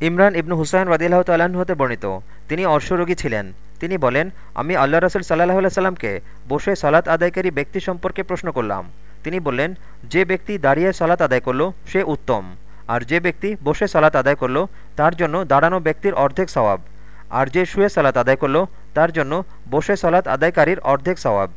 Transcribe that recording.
ইমরান ইবনু হুসাইন রদিল্লাহ তাল্লাহ্ন হতে বর্ণিত। তিনি অশ্বরোগী ছিলেন। তিনি বলেন, আমি আল্লাহ রসুল সাল্লাহ সাল্লামকে বসে সালাত আদায়কারী ব্যক্তি সম্পর্কে প্রশ্ন করলাম। তিনি বললেন, যে ব্যক্তি দাঁড়িয়ে সালাত আদায় করল, সে উত্তম। আর যে ব্যক্তি বসে সালাত আদায় করল, তার জন্য দাঁড়ানো ব্যক্তির অর্ধেক সওয়াব। আর যে শুয়ে সালাত আদায় করল, তার জন্য বসে সালাত আদায়কারীর অর্ধেক সওয়াব।